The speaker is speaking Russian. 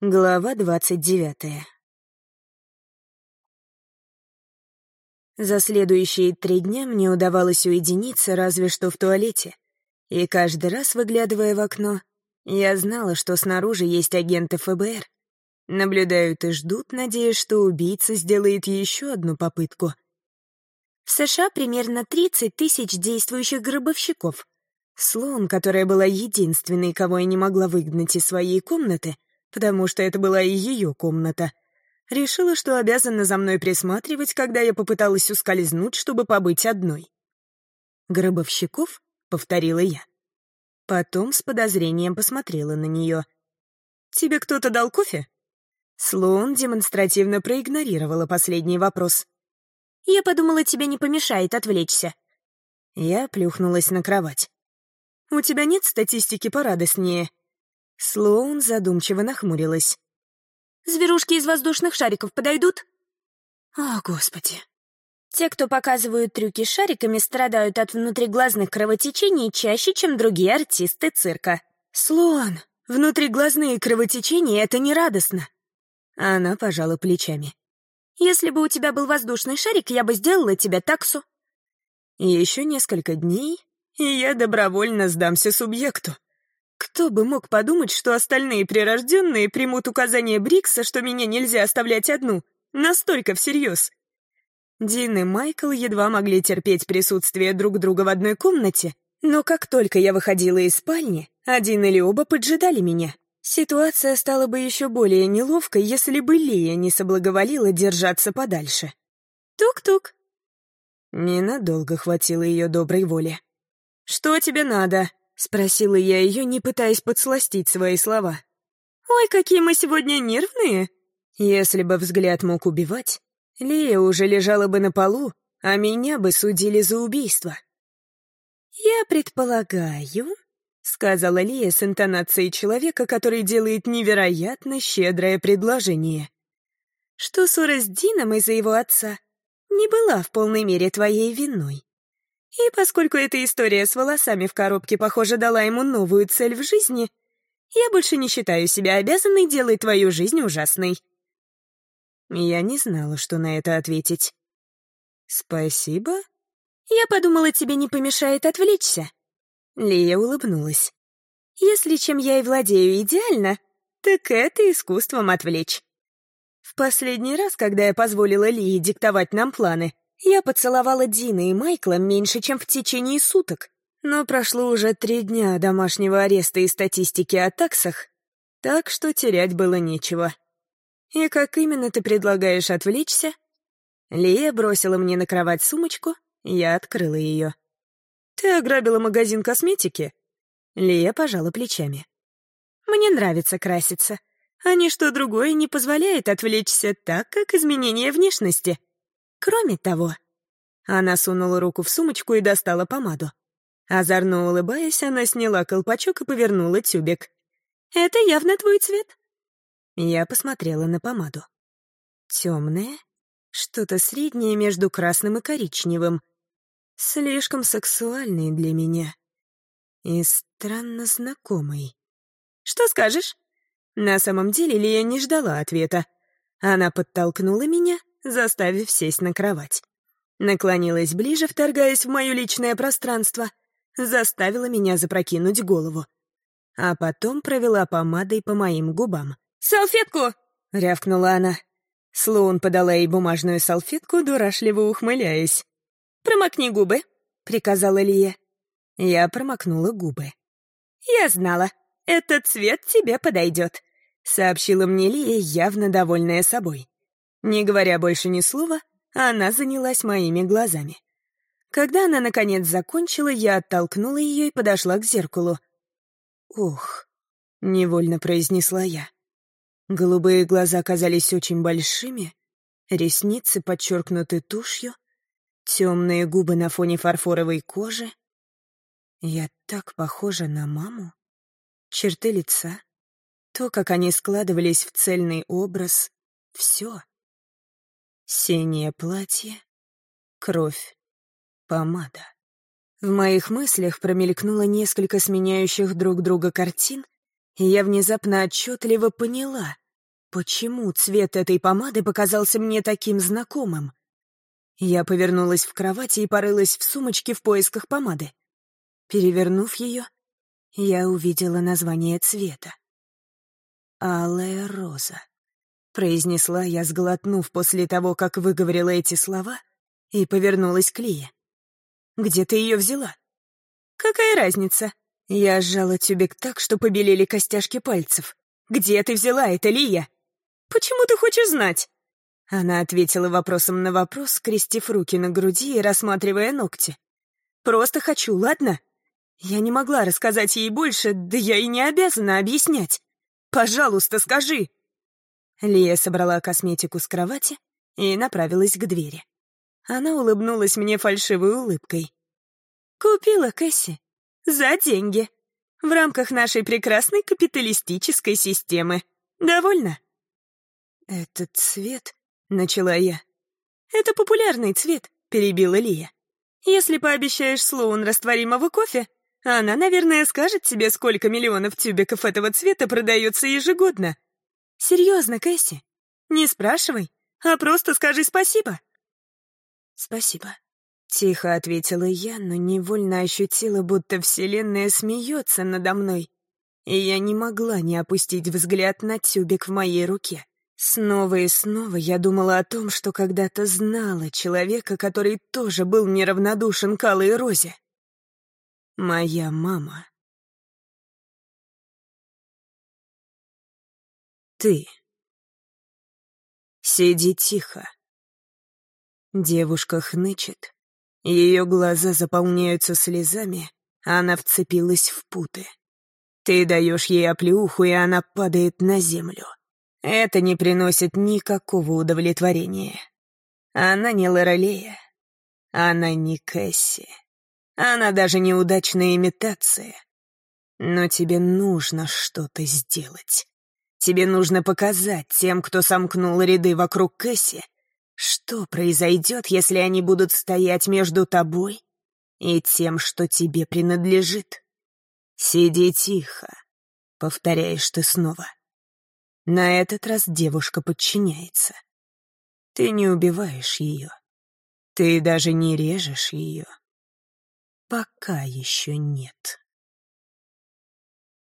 Глава двадцать девятая. За следующие три дня мне удавалось уединиться разве что в туалете. И каждый раз, выглядывая в окно, я знала, что снаружи есть агенты ФБР. Наблюдают и ждут, надеясь, что убийца сделает еще одну попытку. В США примерно 30 тысяч действующих гробовщиков. Слон, которая была единственной, кого я не могла выгнать из своей комнаты — потому что это была и ее комната. Решила, что обязана за мной присматривать, когда я попыталась ускользнуть, чтобы побыть одной. «Гробовщиков?» — повторила я. Потом с подозрением посмотрела на нее. «Тебе кто-то дал кофе?» Слоун демонстративно проигнорировала последний вопрос. «Я подумала, тебе не помешает отвлечься». Я плюхнулась на кровать. «У тебя нет статистики порадостнее?» Слоун задумчиво нахмурилась. «Зверушки из воздушных шариков подойдут?» «О, Господи!» Те, кто показывают трюки шариками, страдают от внутриглазных кровотечений чаще, чем другие артисты цирка. «Слон, внутриглазные кровотечения — это нерадостно!» Она пожала плечами. «Если бы у тебя был воздушный шарик, я бы сделала тебе таксу». Еще несколько дней, и я добровольно сдамся субъекту. Кто бы мог подумать, что остальные прирожденные примут указание Брикса, что меня нельзя оставлять одну, настолько всерьез. Дин и Майкл едва могли терпеть присутствие друг друга в одной комнате, но как только я выходила из спальни, один или оба поджидали меня. Ситуация стала бы еще более неловкой, если бы Лия не соблаговолила держаться подальше. Тук-тук. Ненадолго хватило ее доброй воли. «Что тебе надо?» — спросила я ее, не пытаясь подсластить свои слова. «Ой, какие мы сегодня нервные!» Если бы взгляд мог убивать, Лия уже лежала бы на полу, а меня бы судили за убийство. «Я предполагаю», — сказала Лия с интонацией человека, который делает невероятно щедрое предложение, «что ссора с Дином из-за его отца не была в полной мере твоей виной. И поскольку эта история с волосами в коробке, похоже, дала ему новую цель в жизни, я больше не считаю себя обязанной делать твою жизнь ужасной. Я не знала, что на это ответить. «Спасибо?» «Я подумала, тебе не помешает отвлечься». Лия улыбнулась. «Если чем я и владею идеально, так это искусством отвлечь». В последний раз, когда я позволила Лии диктовать нам планы, я поцеловала Дина и Майкла меньше, чем в течение суток. Но прошло уже три дня домашнего ареста и статистики о таксах, так что терять было нечего. «И как именно ты предлагаешь отвлечься?» Лия бросила мне на кровать сумочку, я открыла ее. «Ты ограбила магазин косметики?» Лия пожала плечами. «Мне нравится краситься, а ничто другое не позволяет отвлечься так, как изменение внешности. Кроме того, она сунула руку в сумочку и достала помаду. Озорно улыбаясь, она сняла колпачок и повернула тюбик. «Это явно твой цвет». Я посмотрела на помаду. Темное, что-то среднее между красным и коричневым. Слишком сексуальный для меня. И странно знакомый. «Что скажешь?» На самом деле Лия не ждала ответа. Она подтолкнула меня, заставив сесть на кровать. Наклонилась ближе, вторгаясь в мое личное пространство, заставила меня запрокинуть голову. А потом провела помадой по моим губам. «Салфетку!» — рявкнула она. Слоун подала ей бумажную салфетку, дурашливо ухмыляясь. «Промокни губы», — приказала Лия. Я промокнула губы. «Я знала, этот цвет тебе подойдет», — сообщила мне Лия, явно довольная собой. Не говоря больше ни слова, она занялась моими глазами. Когда она, наконец, закончила, я оттолкнула ее и подошла к зеркалу. «Ух», — невольно произнесла я. Голубые глаза казались очень большими, ресницы подчеркнуты тушью, темные губы на фоне фарфоровой кожи. Я так похожа на маму. Черты лица, то, как они складывались в цельный образ, все. Синее платье, кровь, помада. В моих мыслях промелькнуло несколько сменяющих друг друга картин, и я внезапно отчетливо поняла, Почему цвет этой помады показался мне таким знакомым? Я повернулась в кровати и порылась в сумочке в поисках помады. Перевернув ее, я увидела название цвета. «Алая роза», — произнесла я, сглотнув после того, как выговорила эти слова, и повернулась к Лие. «Где ты ее взяла?» «Какая разница?» Я сжала тюбик так, что побелели костяшки пальцев. «Где ты взяла это, Лия?» «Почему ты хочешь знать?» Она ответила вопросом на вопрос, скрестив руки на груди и рассматривая ногти. «Просто хочу, ладно?» Я не могла рассказать ей больше, да я и не обязана объяснять. «Пожалуйста, скажи!» Лия собрала косметику с кровати и направилась к двери. Она улыбнулась мне фальшивой улыбкой. «Купила Кэсси. За деньги. В рамках нашей прекрасной капиталистической системы. Довольно?» «Этот цвет?» — начала я. «Это популярный цвет», — перебила Лия. «Если пообещаешь Слоун растворимого кофе, она, наверное, скажет тебе, сколько миллионов тюбиков этого цвета продается ежегодно. Серьезно, Кэсси, не спрашивай, а просто скажи спасибо». «Спасибо», — тихо ответила я, но невольно ощутила, будто Вселенная смеется надо мной, и я не могла не опустить взгляд на тюбик в моей руке. Снова и снова я думала о том, что когда-то знала человека, который тоже был неравнодушен к Алой Розе. Моя мама. Ты. Сиди тихо. Девушка хнычет. Ее глаза заполняются слезами, она вцепилась в путы. Ты даешь ей оплеуху, и она падает на землю. Это не приносит никакого удовлетворения. Она не Лорелея. Она не Кэсси. Она даже неудачная имитация. Но тебе нужно что-то сделать. Тебе нужно показать тем, кто сомкнул ряды вокруг Кэсси, что произойдет, если они будут стоять между тобой и тем, что тебе принадлежит? Сиди тихо, повторяешь ты снова. На этот раз девушка подчиняется. Ты не убиваешь ее. Ты даже не режешь ее. Пока еще нет.